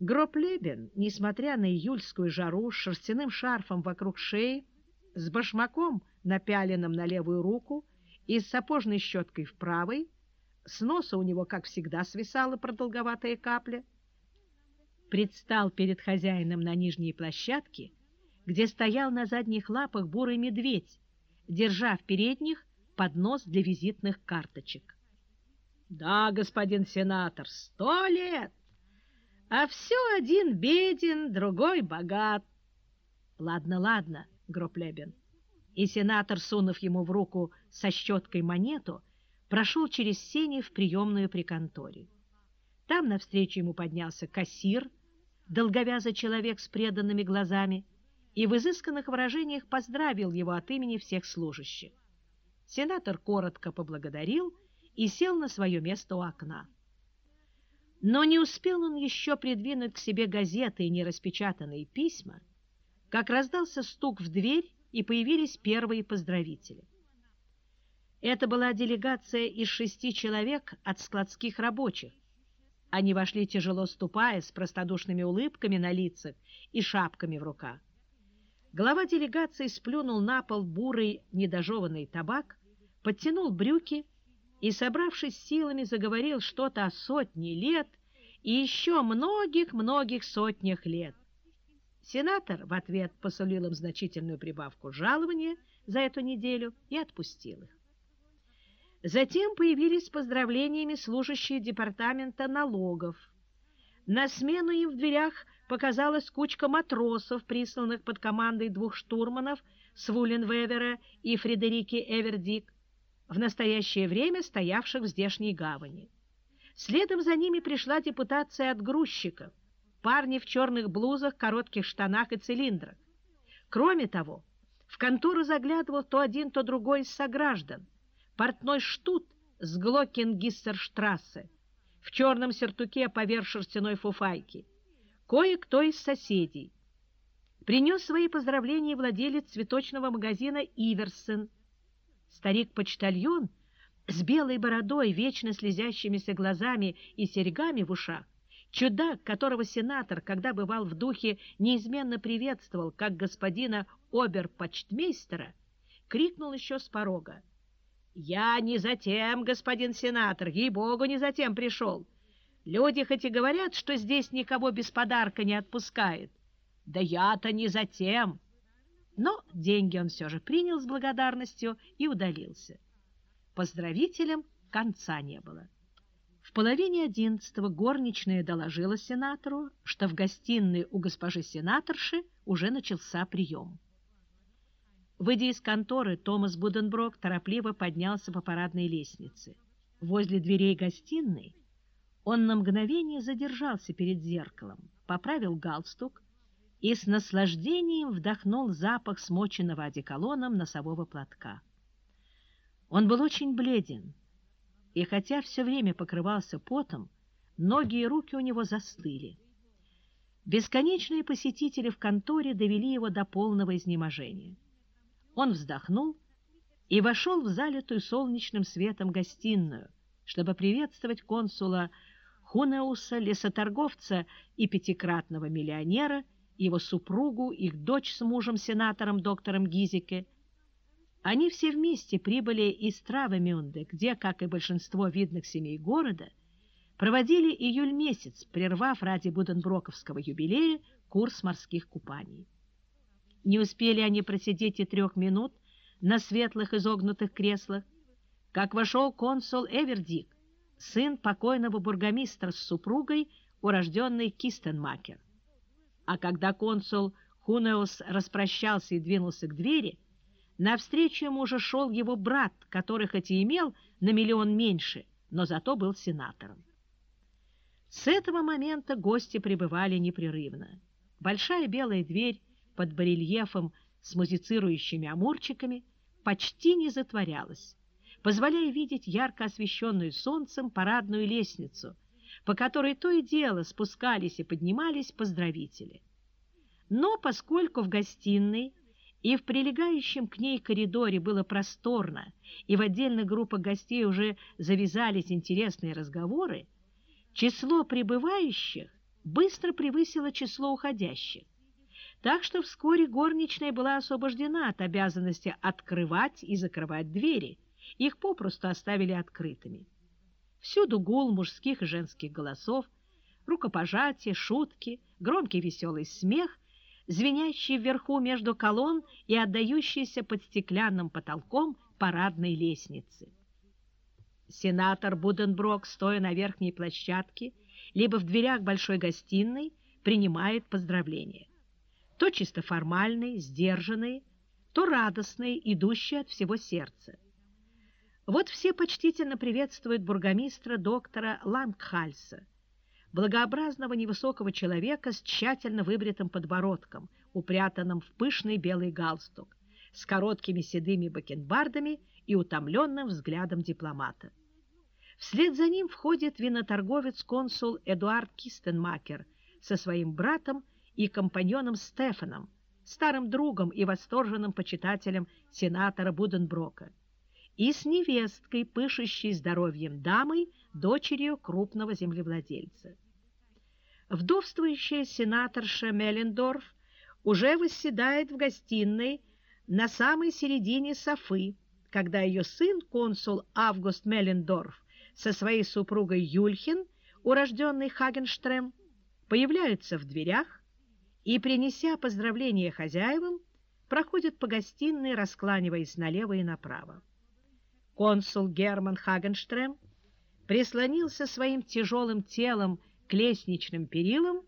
Гроб Лебен, несмотря на июльскую жару, с шерстяным шарфом вокруг шеи, с башмаком, напяленным на левую руку, и с сапожной щеткой в правой, с носа у него, как всегда, свисала продолговатая капля, предстал перед хозяином на нижней площадке, где стоял на задних лапах бурый медведь, держа в передних поднос для визитных карточек. «Да, господин сенатор, сто лет! А все один беден, другой богат!» «Ладно, ладно, Гроплебен». И сенатор, сунув ему в руку со щеткой монету, прошел через сени в приемную при конторе. Там навстречу ему поднялся кассир, долговязый человек с преданными глазами, и в изысканных выражениях поздравил его от имени всех служащих. Сенатор коротко поблагодарил и сел на свое место у окна. Но не успел он еще придвинуть к себе газеты и нераспечатанные письма, как раздался стук в дверь, и появились первые поздравители. Это была делегация из шести человек от складских рабочих. Они вошли тяжело ступая, с простодушными улыбками на лицах и шапками в руках. Глава делегации сплюнул на пол бурый недожеванный табак, подтянул брюки и, собравшись силами, заговорил что-то о сотне лет и еще многих-многих сотнях лет. Сенатор в ответ посулил им значительную прибавку жалования за эту неделю и отпустил их. Затем появились поздравлениями служащие департамента налогов. На смену им в дверях показалась кучка матросов, присланных под командой двух штурманов Свуленвевера и Фредерики Эвердик, в настоящее время стоявших в здешней гавани. Следом за ними пришла депутация от грузчиков, парни в черных блузах, коротких штанах и цилиндрах. Кроме того, в контору заглядывал то один, то другой из сограждан. Портной Штут с Глокенгиссерштрассе в черном сертуке поверх шерстяной фуфайки, кое-кто из соседей. Принес свои поздравления владелец цветочного магазина Иверсен. Старик-почтальон с белой бородой, вечно слезящимися глазами и серьгами в ушах, чудак, которого сенатор, когда бывал в духе, неизменно приветствовал, как господина оберпочтмейстера, крикнул еще с порога. «Я не затем, господин сенатор, ей-богу, не затем пришел. Люди хоть и говорят, что здесь никого без подарка не отпускает. Да я-то не затем!» Но деньги он все же принял с благодарностью и удалился. Поздравителям конца не было. В половине одиннадцатого горничная доложила сенатору, что в гостиной у госпожи сенаторши уже начался прием. Выйдя из конторы, Томас Буденброк торопливо поднялся по парадной лестнице. Возле дверей гостиной он на мгновение задержался перед зеркалом, поправил галстук и с наслаждением вдохнул запах смоченного одеколоном носового платка. Он был очень бледен, и хотя все время покрывался потом, ноги и руки у него застыли. Бесконечные посетители в конторе довели его до полного изнеможения. Он вздохнул и вошел в залитую солнечным светом гостиную, чтобы приветствовать консула Хунеуса, лесоторговца и пятикратного миллионера, его супругу, их дочь с мужем-сенатором доктором Гизике. Они все вместе прибыли из Травемюнде, где, как и большинство видных семей города, проводили июль месяц, прервав ради Буденброковского юбилея курс морских купаний. Не успели они просидеть и трех минут на светлых изогнутых креслах, как вошел консул Эвердик, сын покойного бургомистра с супругой, урожденной Кистенмакер. А когда консул Хунеус распрощался и двинулся к двери, навстречу ему уже шел его брат, который хоть и имел на миллион меньше, но зато был сенатором. С этого момента гости пребывали непрерывно. Большая белая дверь под барельефом с музицирующими амурчиками почти не затворялась, позволяя видеть ярко освещенную солнцем парадную лестницу, по которой то и дело спускались и поднимались поздравители. Но поскольку в гостиной и в прилегающем к ней коридоре было просторно, и в отдельных группах гостей уже завязались интересные разговоры, число прибывающих быстро превысило число уходящих, так что вскоре горничная была освобождена от обязанности открывать и закрывать двери, их попросту оставили открытыми. Всюду гул мужских и женских голосов, рукопожатия, шутки, громкий веселый смех, звенящий вверху между колонн и отдающийся под стеклянным потолком парадной лестницы. Сенатор Буденброк, стоя на верхней площадке, либо в дверях большой гостиной, принимает поздравления. То чисто формальные, сдержанные, то радостные, идущие от всего сердца. Вот все почтительно приветствуют бургомистра доктора Лангхальса, благообразного невысокого человека с тщательно выбритым подбородком, упрятанным в пышный белый галстук, с короткими седыми бакенбардами и утомленным взглядом дипломата. Вслед за ним входит виноторговец-консул Эдуард Кистенмакер со своим братом и компаньоном Стефаном, старым другом и восторженным почитателем сенатора Буденброка и с невесткой, пышущей здоровьем дамой, дочерью крупного землевладельца. Вдовствующая сенаторша Меллендорф уже восседает в гостиной на самой середине Софы, когда ее сын, консул Август Меллендорф, со своей супругой Юльхин, урожденный Хагенштрем, появляются в дверях и, принеся поздравления хозяевам, проходят по гостиной, раскланиваясь налево и направо консул Герман Хагенштрем прислонился своим тяжелым телом к лестничным перилам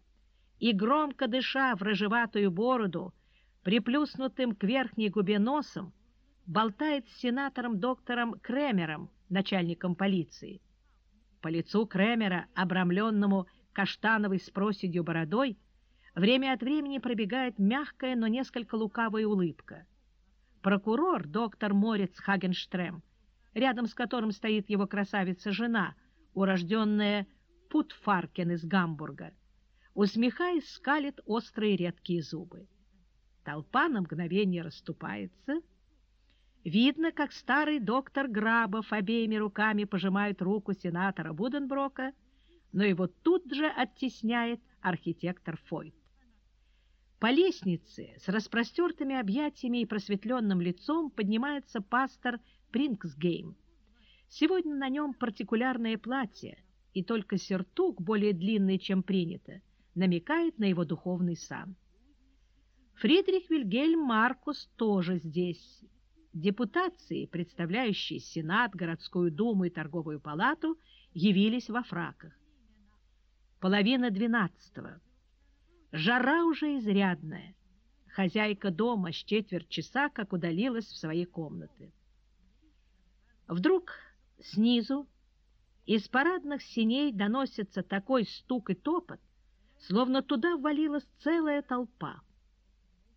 и, громко дыша в рыжеватую бороду, приплюснутым к верхней губе носом, болтает с сенатором доктором Кремером, начальником полиции. По лицу Кремера, обрамленному каштановой с проседью бородой, время от времени пробегает мягкая, но несколько лукавая улыбка. Прокурор, доктор Морец Хагенштрем, рядом с которым стоит его красавица-жена, урожденная Путфаркен из Гамбурга, усмехаясь, скалит острые редкие зубы. Толпа на мгновение расступается. Видно, как старый доктор Грабов обеими руками пожимает руку сенатора Буденброка, но его тут же оттесняет архитектор Фойт. По лестнице с распростертыми объятиями и просветленным лицом поднимается пастор Принксгейм. Сегодня на нем партикулярное платье, и только сертук, более длинный, чем принято, намекает на его духовный сан. Фридрих Вильгельм Маркус тоже здесь. Депутации, представляющие Сенат, городскую думу и торговую палату, явились во фраках. Половина двенадцатого. Жара уже изрядная. Хозяйка дома с четверть часа как удалилась в свои комнаты. Вдруг снизу из парадных синей доносится такой стук и топот, словно туда ввалилась целая толпа.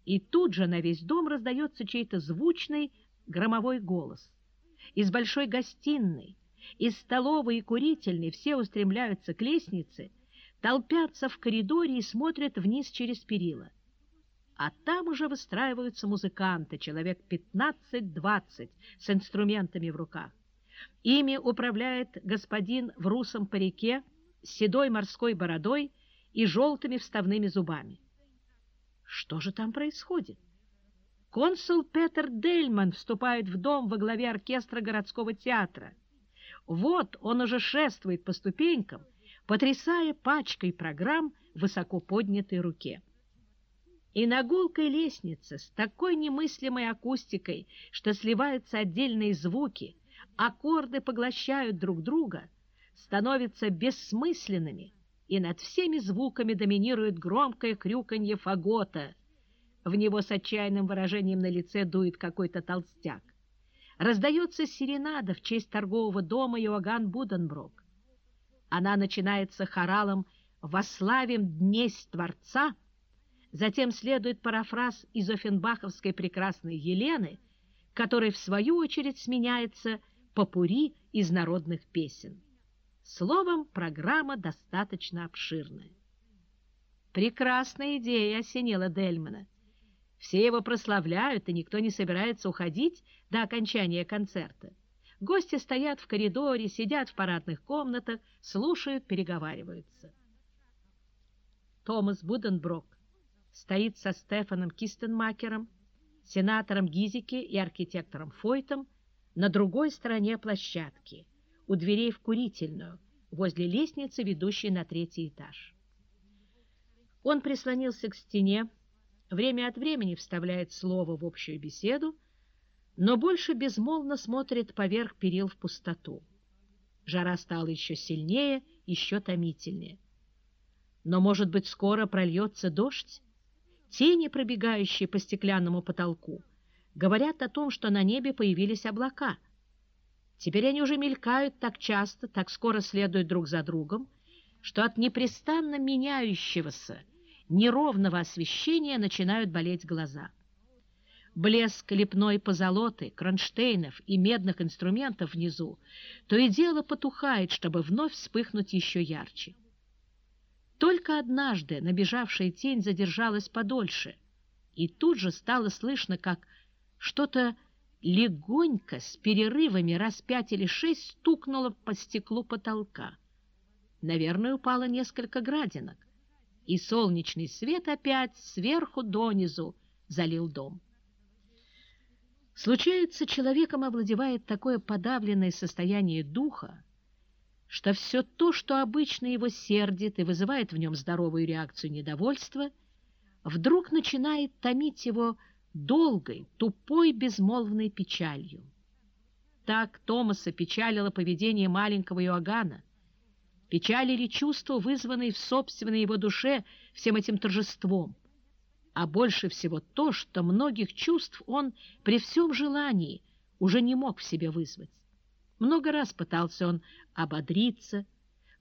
И тут же на весь дом раздается чей-то звучный громовой голос. Из большой гостиной, из столовой и курительной все устремляются к лестнице, толпятся в коридоре и смотрят вниз через перила. А там уже выстраиваются музыканты, человек 15-20 с инструментами в руках. Ими управляет господин в русом парике с седой морской бородой и желтыми вставными зубами. Что же там происходит? Консул Петер Дельман вступает в дом во главе оркестра городского театра. Вот он уже шествует по ступенькам, потрясая пачкой программ в высоко поднятой руке. И на гулкой лестнице с такой немыслимой акустикой, что сливаются отдельные звуки, аккорды поглощают друг друга, становятся бессмысленными, и над всеми звуками доминирует громкое крюканье фагота. В него с отчаянным выражением на лице дует какой-то толстяк. Раздается серенада в честь торгового дома Иоганн Буденброк. Она начинается хоралом «Вославим днесь Творца», Затем следует парафраз из Офенбаховской прекрасной Елены, который в свою очередь сменяется попури из народных песен. Словом, программа достаточно обширная. Прекрасная идея осенила Дельмана. Все его прославляют, и никто не собирается уходить до окончания концерта. Гости стоят в коридоре, сидят в парадных комнатах, слушают, переговариваются. Томас Буденброк стоит со Стефаном Кистенмакером, сенатором Гизике и архитектором Фойтом на другой стороне площадки, у дверей в курительную, возле лестницы, ведущей на третий этаж. Он прислонился к стене, время от времени вставляет слово в общую беседу, но больше безмолвно смотрит поверх перил в пустоту. Жара стала еще сильнее, еще томительнее. Но, может быть, скоро прольется дождь? Тени, пробегающие по стеклянному потолку, говорят о том, что на небе появились облака. Теперь они уже мелькают так часто, так скоро следуют друг за другом, что от непрестанно меняющегося, неровного освещения начинают болеть глаза. Блеск лепной позолоты, кронштейнов и медных инструментов внизу то и дело потухает, чтобы вновь вспыхнуть еще ярче. Только однажды набежавшая тень задержалась подольше, и тут же стало слышно, как что-то легонько, с перерывами раз пять или шесть, стукнуло по стеклу потолка. Наверное, упало несколько градинок, и солнечный свет опять сверху донизу залил дом. Случается, человеком овладевает такое подавленное состояние духа, что все то, что обычно его сердит и вызывает в нем здоровую реакцию недовольства, вдруг начинает томить его долгой, тупой, безмолвной печалью. Так Томаса печалило поведение маленького Иоганна, печалили чувства, вызванные в собственной его душе всем этим торжеством, а больше всего то, что многих чувств он при всем желании уже не мог в себе вызвать. Много раз пытался он ободриться,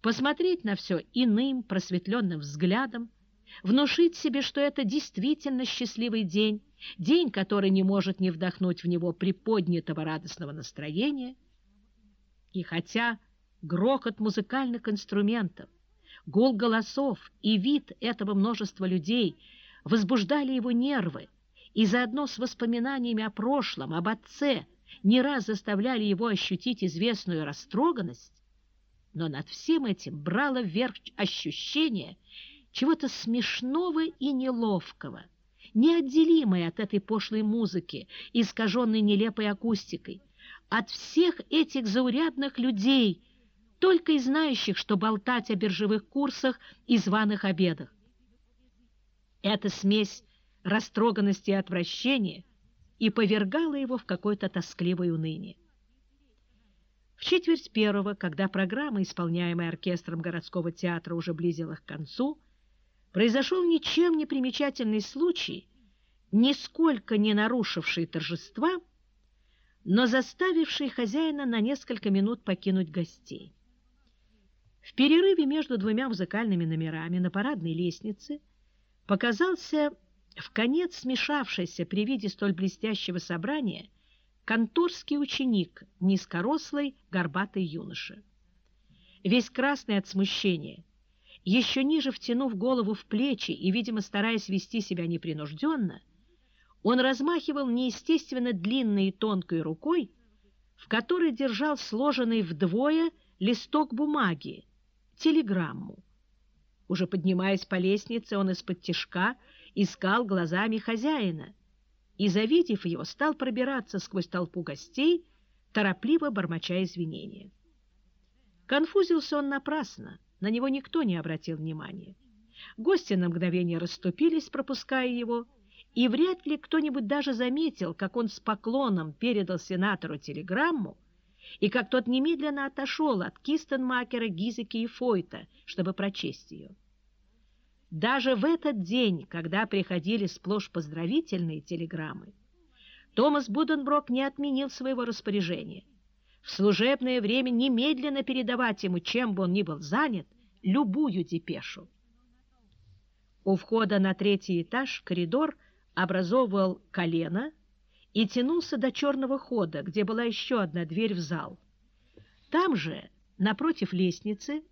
посмотреть на все иным просветленным взглядом, внушить себе, что это действительно счастливый день, день, который не может не вдохнуть в него приподнятого радостного настроения. И хотя грохот музыкальных инструментов, гул голосов и вид этого множества людей – возбуждали его нервы и заодно с воспоминаниями о прошлом, об отце, не раз заставляли его ощутить известную растроганность, но над всем этим брало вверх ощущение чего-то смешного и неловкого, неотделимое от этой пошлой музыки, искаженной нелепой акустикой, от всех этих заурядных людей, только и знающих, что болтать о биржевых курсах и званых обедах. Эта смесь растроганности и отвращения и повергала его в какое-то тоскливое уныние. В четверть первого, когда программа, исполняемая оркестром городского театра, уже близилась к концу, произошел ничем не примечательный случай, нисколько не нарушивший торжества, но заставивший хозяина на несколько минут покинуть гостей. В перерыве между двумя музыкальными номерами на парадной лестнице – показался в конец смешавшийся при виде столь блестящего собрания конторский ученик, низкорослый, горбатый юноша. Весь красный от смущения, еще ниже втянув голову в плечи и, видимо, стараясь вести себя непринужденно, он размахивал неестественно длинной и тонкой рукой, в которой держал сложенный вдвое листок бумаги, телеграмму. Уже поднимаясь по лестнице, он из-под тишка искал глазами хозяина и, завидев его, стал пробираться сквозь толпу гостей, торопливо бормоча извинения. Конфузился он напрасно, на него никто не обратил внимания. Гости на мгновение расступились, пропуская его, и вряд ли кто-нибудь даже заметил, как он с поклоном передал сенатору телеграмму, и как тот немедленно отошел от Кистенмакера, Гизеки и Фойта, чтобы прочесть ее. Даже в этот день, когда приходили сплошь поздравительные телеграммы, Томас Буденброк не отменил своего распоряжения. В служебное время немедленно передавать ему, чем бы он ни был занят, любую депешу. У входа на третий этаж коридор образовывал колено и тянулся до черного хода, где была еще одна дверь в зал. Там же, напротив лестницы,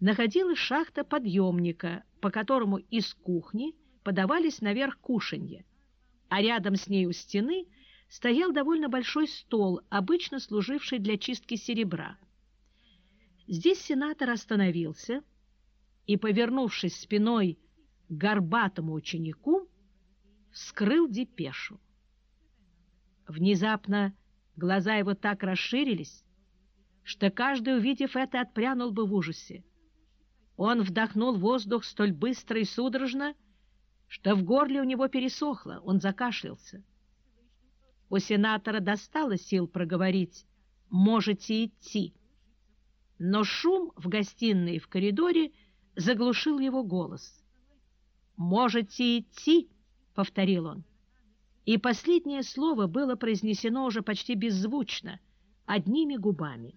находилась шахта подъемника, по которому из кухни подавались наверх кушанья, а рядом с ней у стены стоял довольно большой стол, обычно служивший для чистки серебра. Здесь сенатор остановился и, повернувшись спиной горбатому ученику, вскрыл депешу. Внезапно глаза его так расширились, что каждый, увидев это, отпрянул бы в ужасе. Он вдохнул воздух столь быстро и судорожно, что в горле у него пересохло, он закашлялся. У сенатора достало сил проговорить «можете идти». Но шум в гостиной и в коридоре заглушил его голос. «Можете идти», — повторил он. И последнее слово было произнесено уже почти беззвучно, одними губами.